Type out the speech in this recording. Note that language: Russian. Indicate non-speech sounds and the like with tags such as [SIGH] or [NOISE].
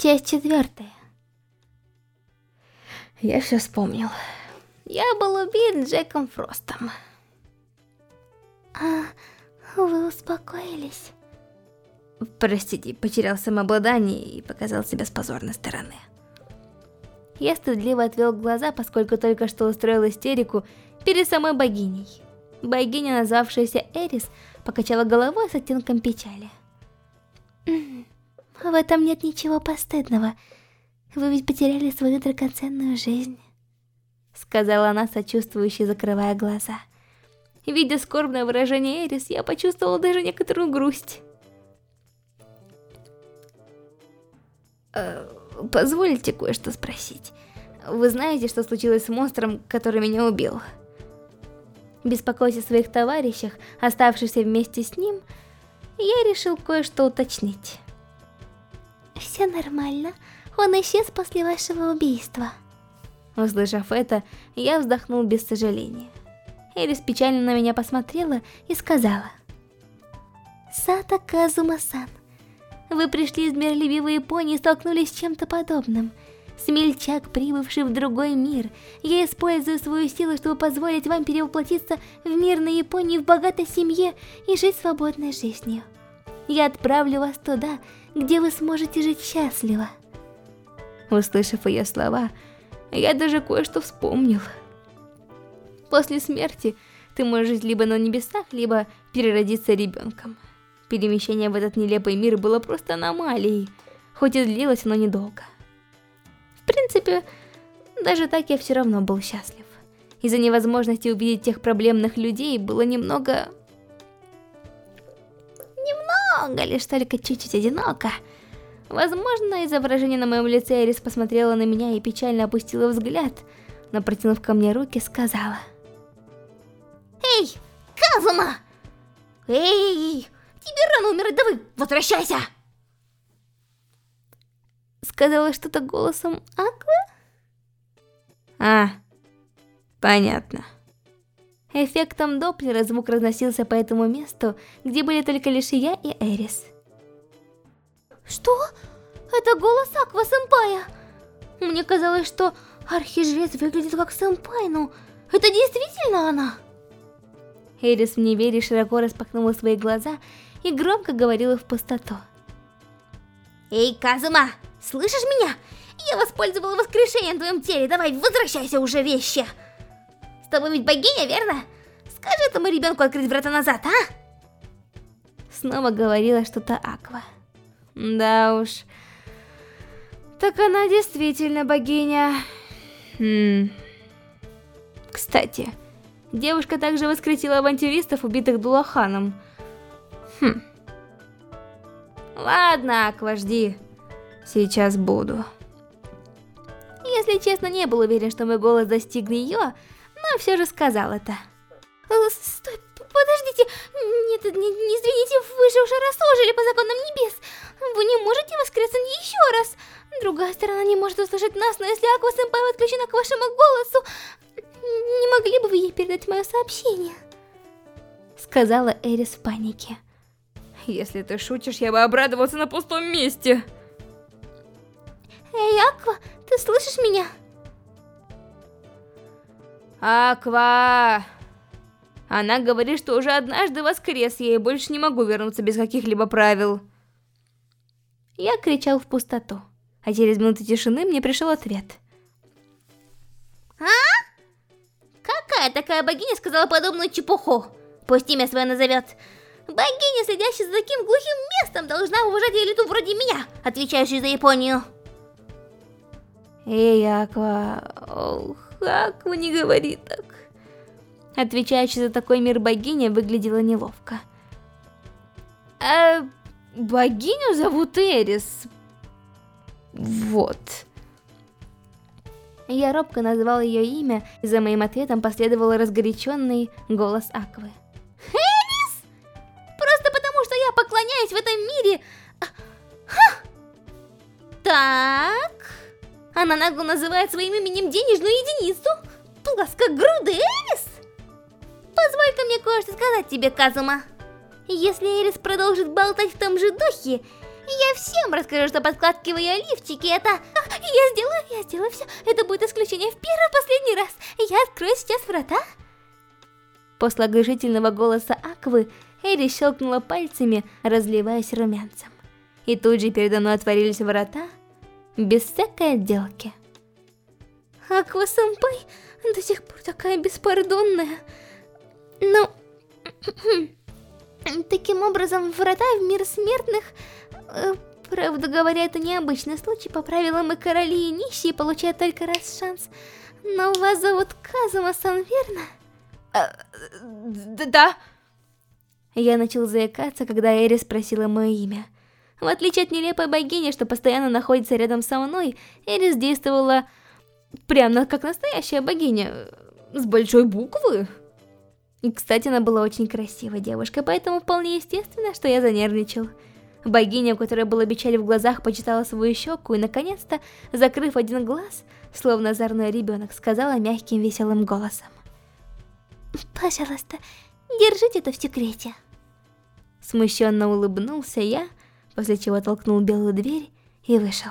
Часть четвертая. Я все вспомнил. Я был убит Джеком Фростом. А вы успокоились? Простите, потерял самообладание и показал себя с позорной стороны. Я стыдливо отвел глаза, поскольку только что устроил истерику перед самой богиней. Богиня, назвавшаяся Эрис, покачала головой с оттенком печали. В этом нет ничего постыдного. Вы ведь потеряли свою драгоценную жизнь. Сказала она, сочувствующе закрывая глаза. Видя скорбное выражение Эрис, я почувствовала даже некоторую грусть. Э, позвольте кое-что спросить. Вы знаете, что случилось с монстром, который меня убил? Беспокоясь о своих товарищах, оставшихся вместе с ним, я решил кое-что уточнить. Все нормально, он исчез после вашего убийства. Услышав это, я вздохнул без сожаления. Эрис печально на меня посмотрела и сказала. Сата Казума-сан, вы пришли из миролюбивой Японии и столкнулись с чем-то подобным. Смельчак, прибывший в другой мир, я использую свою силу, чтобы позволить вам перевоплотиться в мирной Японии в богатой семье и жить свободной жизнью. Я отправлю вас туда, где вы сможете жить счастливо. Услышав ее слова, я даже кое-что вспомнил. После смерти ты можешь жить либо на небесах, либо переродиться ребенком. Перемещение в этот нелепый мир было просто аномалией, хоть и длилось оно недолго. В принципе, даже так я все равно был счастлив. Из-за невозможности увидеть тех проблемных людей было немного... Немного лишь только чуть-чуть одиноко. Возможно, из-за выражения на моем лице Эрис посмотрела на меня и печально опустила взгляд, но протянув ко мне руки, сказала... Эй, Казума! Эй, тебе рано умирать, давай, возвращайся! Сказала что-то голосом Аквы? А, понятно. Эффектом Доплера звук разносился по этому месту, где были только лишь я и Эрис. Что? Это голос Аква Сэмпая. Мне казалось, что архижрец выглядит как сэмпай, но это действительно она? Эрис в неверии широко распахнула свои глаза и громко говорила в пустоту. Эй, Казума, слышишь меня? Я воспользовала воскрешением в твоем теле, давай возвращайся уже вещи. С тобой ведь богиня, верно? Скажи этому ребенку открыть врата назад, а? Снова говорила что-то Аква. Да уж. Так она действительно богиня. Хм. Кстати, девушка также воскресила авантюристов, убитых Дулаханом. Хм. Ладно, Аква, жди. Сейчас буду. Если честно, не был уверен, что мой голос достиг ее, но все же сказал это. Э, стой, подождите, нет, не, не извините, вы же уже расслужили по законам небес. Вы не можете воскреснуть еще раз. Другая сторона не может услышать нас, но если Аква Сэмпай подключена к вашему голосу, не могли бы вы ей передать мое сообщение? Сказала Эрис в панике. Если ты шутишь, я бы обрадовался на пустом месте. Эй, Аква, ты слышишь меня? Аква! Она говорит, что уже однажды воскрес, я и больше не могу вернуться без каких-либо правил. Я кричал в пустоту, а через минуту тишины мне пришел ответ. А? Какая такая богиня сказала подобную чепуху? Пусть имя свое назовет. Богиня, следящая за таким глухим местом, должна уважать элиту вроде меня, отвечающую за Японию. Эй, Аква, ох, Аква, не говори так. Отвечающая за такой мир богиня выглядела неловко. А богиню зовут Эрис. Вот. Я робко назвал ее имя, и за моим ответом последовал разгоряченный голос Аквы. Эрис? Просто потому, что я поклоняюсь в этом мире... А, ха! Так... Она нагло называет своим именем денежную единицу. Плоскогрудый Эрис? Позволь-ка мне кое-что сказать тебе, Казума. Если Эрис продолжит болтать в том же духе, Я всем расскажу, что подкладки в ее лифчике это... Я сделаю, я сделаю все. Это будет исключение в первый последний раз. Я открою сейчас врата. После оглушительного голоса Аквы, Эри щелкнула пальцами, разливаясь румянцем. И тут же передо мной отворились врата, без всякой отделки. Аква-сэмпай до сих пор такая беспардонная. Но... [CLEARS THROAT] Таким образом, врата в мир смертных... Э, правда говоря, это необычный случай. По правилам и короли, и нищие получают только раз шанс. Но вас зовут Казума-сан, верно? А, да. Я начал заикаться, когда Эри спросила мое имя. В отличие от нелепой богини, что постоянно находится рядом со мной, Эрис действовала прямо как настоящая богиня, с большой буквы. И, кстати, она была очень красивая девушка, поэтому вполне естественно, что я занервничал. Богиня, у которой было печаль в глазах, почитала свою щеку и, наконец-то, закрыв один глаз, словно озорной ребенок, сказала мягким веселым голосом. «Пожалуйста, держите это в секрете». Смущенно улыбнулся я, после чего толкнул белую дверь и вышел.